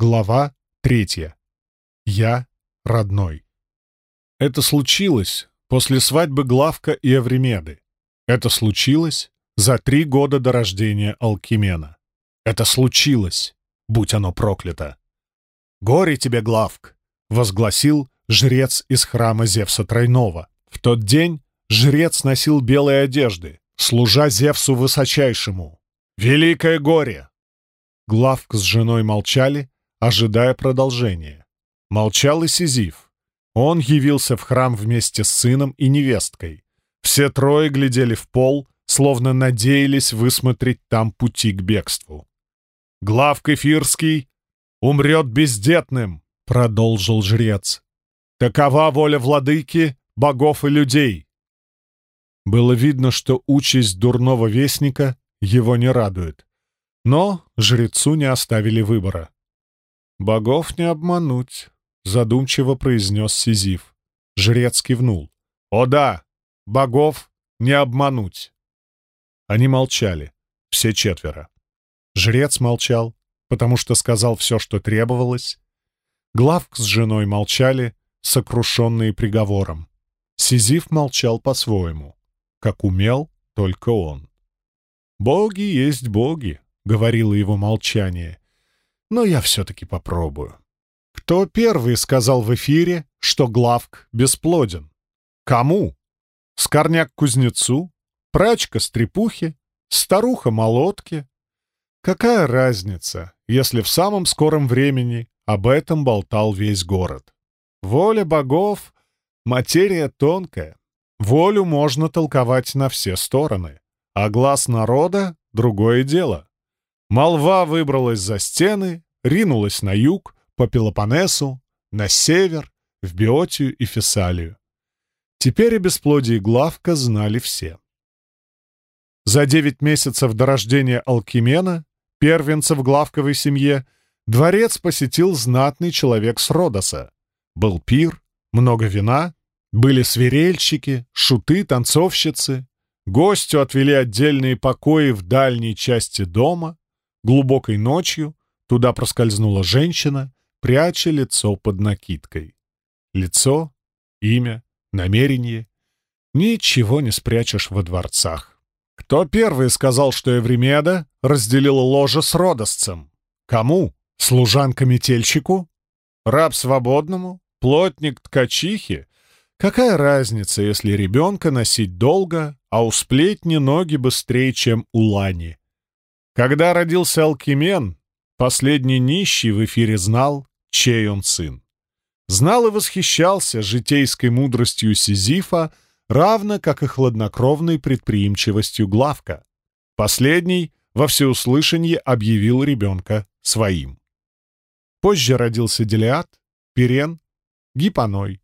Глава третья. Я родной. Это случилось после свадьбы Главка и Эвремеды. Это случилось за три года до рождения Алкимена. Это случилось, будь оно проклято. «Горе тебе, Главк!» — возгласил жрец из храма Зевса Тройного. В тот день жрец носил белые одежды, служа Зевсу Высочайшему. «Великое горе!» Главк с женой молчали, ожидая продолжения. Молчал и Сизиф. Он явился в храм вместе с сыном и невесткой. Все трое глядели в пол, словно надеялись высмотреть там пути к бегству. «Глав Кефирский умрет бездетным», — продолжил жрец. «Такова воля владыки, богов и людей». Было видно, что участь дурного вестника его не радует. Но жрецу не оставили выбора. «Богов не обмануть», — задумчиво произнес Сизиф. Жрец кивнул. «О да, богов не обмануть». Они молчали, все четверо. Жрец молчал, потому что сказал все, что требовалось. Главк с женой молчали, сокрушенные приговором. Сизиф молчал по-своему, как умел только он. «Боги есть боги», — говорило его молчание, но я все-таки попробую. Кто первый сказал в эфире, что Главк бесплоден? Кому? Скорняк кузнецу? Прачка стрепухи? Старуха молотки? Какая разница, если в самом скором времени об этом болтал весь город? Воля богов — материя тонкая. Волю можно толковать на все стороны, а глаз народа — другое дело. Молва выбралась за стены, ринулась на юг, по Пелопоннесу, на север, в Биотию и Фессалию. Теперь о бесплодии Главка знали все. За девять месяцев до рождения Алкимена, первенца в Главковой семье, дворец посетил знатный человек с Родоса. Был пир, много вина, были свирельщики, шуты, танцовщицы. Гостю отвели отдельные покои в дальней части дома, Глубокой ночью туда проскользнула женщина, пряча лицо под накидкой. Лицо, имя, намерение. Ничего не спрячешь во дворцах. Кто первый сказал, что Евремеда разделила ложе с родосцем? Кому? Служанка-метельщику? Раб свободному? Плотник ткачихи? Какая разница, если ребенка носить долго, а у сплетни ноги быстрее, чем у лани? Когда родился Алкимен, последний нищий в эфире знал, чей он сын. Знал и восхищался житейской мудростью Сизифа, равно как и хладнокровной предприимчивостью Главка. Последний во всеуслышание объявил ребенка своим. Позже родился Делиад, Пирен, Гипоной.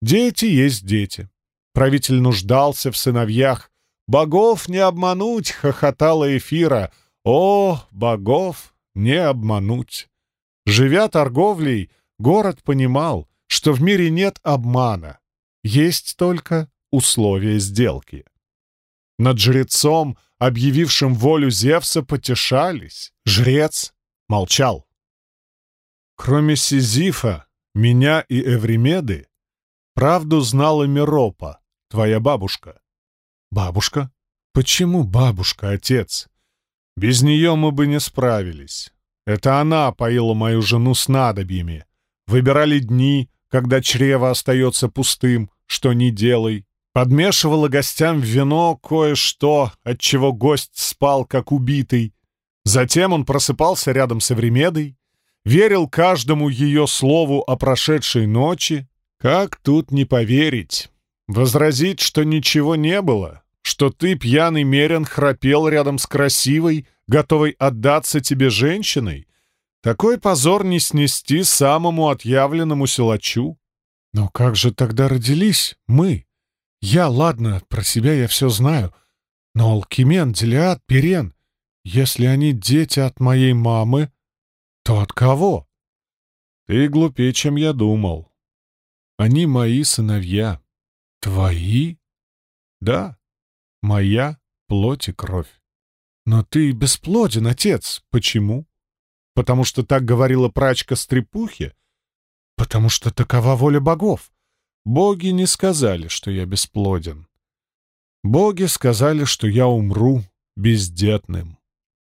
Дети есть дети. Правитель нуждался в сыновьях. «Богов не обмануть!» — хохотала Эфира — о, богов не обмануть! Живя торговлей, город понимал, что в мире нет обмана, есть только условия сделки. Над жрецом, объявившим волю Зевса, потешались. Жрец молчал. Кроме Сизифа, меня и Эвремеды, правду знала Миропа, твоя бабушка. Бабушка? Почему бабушка, отец? Без нее мы бы не справились. Это она поила мою жену снадобьями. Выбирали дни, когда чрево остается пустым, что не делай. Подмешивала гостям в вино кое-что, от чего гость спал, как убитый. Затем он просыпался рядом с Эвремедой, верил каждому ее слову о прошедшей ночи. Как тут не поверить? Возразить, что ничего не было, что ты, пьяный мерен, храпел рядом с красивой, готовой отдаться тебе женщиной? Такой позор не снести самому отъявленному силачу. Но как же тогда родились мы? Я, ладно, про себя я все знаю. Но Алкимен, Делиад, Пирен, если они дети от моей мамы, то от кого? Ты глупее, чем я думал. Они мои сыновья. Твои? Да. Моя плоть и кровь. Но ты бесплоден, отец. Почему? потому что так говорила прачка Стрепухи? Потому что такова воля богов. Боги не сказали, что я бесплоден. Боги сказали, что я умру бездетным.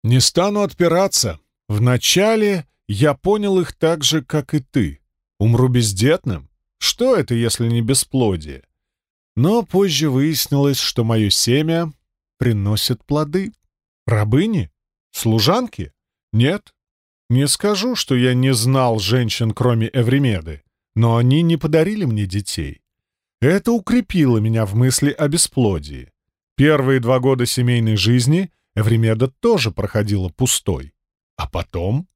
Не стану отпираться. Вначале я понял их так же, как и ты. Умру бездетным? Что это, если не бесплодие? Но позже выяснилось, что мое семя приносит плоды. Рабыни? Служанки? Нет. Не скажу, что я не знал женщин, кроме Эвремеды, но они не подарили мне детей. Это укрепило меня в мысли о бесплодии. Первые два года семейной жизни Эвремеда тоже проходила пустой. А потом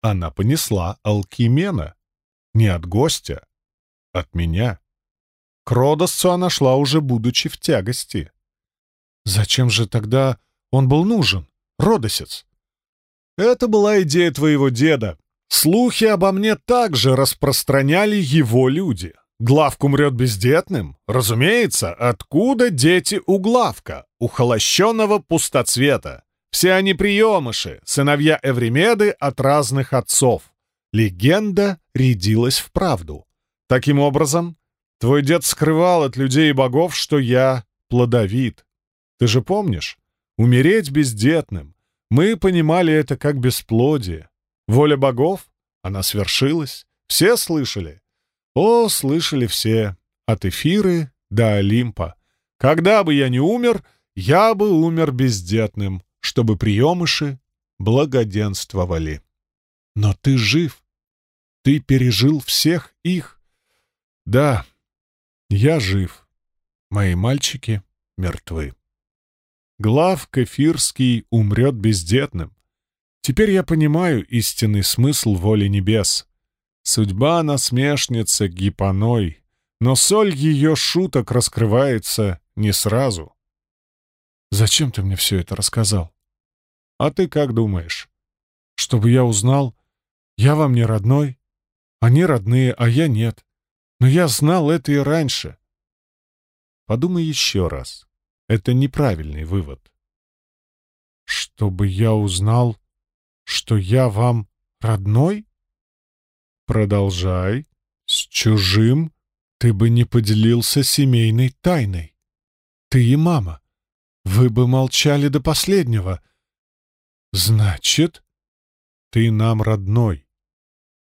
она понесла Алкимена. Не от гостя, от меня. К Родосцу она шла уже будучи в тягости. Зачем же тогда он был нужен, Родосец? Это была идея твоего деда. Слухи обо мне также распространяли его люди. Главк умрет бездетным? Разумеется, откуда дети у Главка, у холощенного пустоцвета? Все они приемыши, сыновья Эвремеды от разных отцов. Легенда рядилась в правду. Таким образом, твой дед скрывал от людей и богов, что я плодовит. Ты же помнишь? Умереть бездетным. Мы понимали это как бесплодие. Воля богов? Она свершилась. Все слышали? О, слышали все. От Эфиры до Олимпа. Когда бы я не умер, я бы умер бездетным, чтобы приемыши благоденствовали. Но ты жив. Ты пережил всех их. Да, я жив. Мои мальчики мертвы. Глав Кефирский умрет бездетным. Теперь я понимаю истинный смысл воли небес. Судьба насмешница гипоной, но соль ее шуток раскрывается не сразу. Зачем ты мне все это рассказал? А ты как думаешь? Чтобы я узнал, я вам не родной, они родные, а я нет. Но я знал это и раньше. Подумай еще раз. Это неправильный вывод. Чтобы я узнал, что я вам родной? Продолжай. С чужим ты бы не поделился семейной тайной. Ты и мама. Вы бы молчали до последнего. Значит, ты нам родной.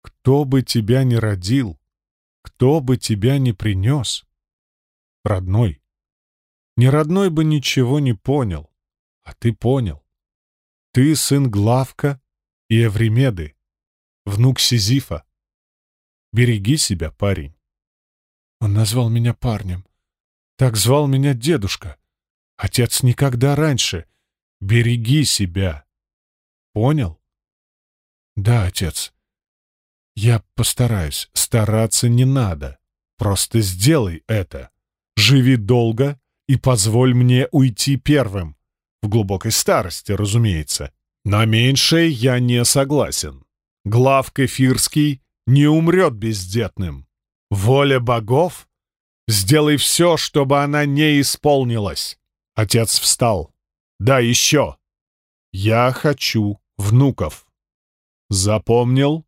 Кто бы тебя ни родил, кто бы тебя ни принес, родной. Неродной бы ничего не понял, а ты понял. Ты сын Главка и Эвремеды, внук Сизифа. Береги себя, парень. Он назвал меня парнем. Так звал меня дедушка. Отец никогда раньше. Береги себя. Понял? Да, отец. Я постараюсь. Стараться не надо. Просто сделай это. Живи долго и позволь мне уйти первым. В глубокой старости, разумеется. На меньшее я не согласен. Глав Кефирский не умрет бездетным. Воля богов? Сделай все, чтобы она не исполнилась. Отец встал. Да, еще. Я хочу внуков. Запомнил?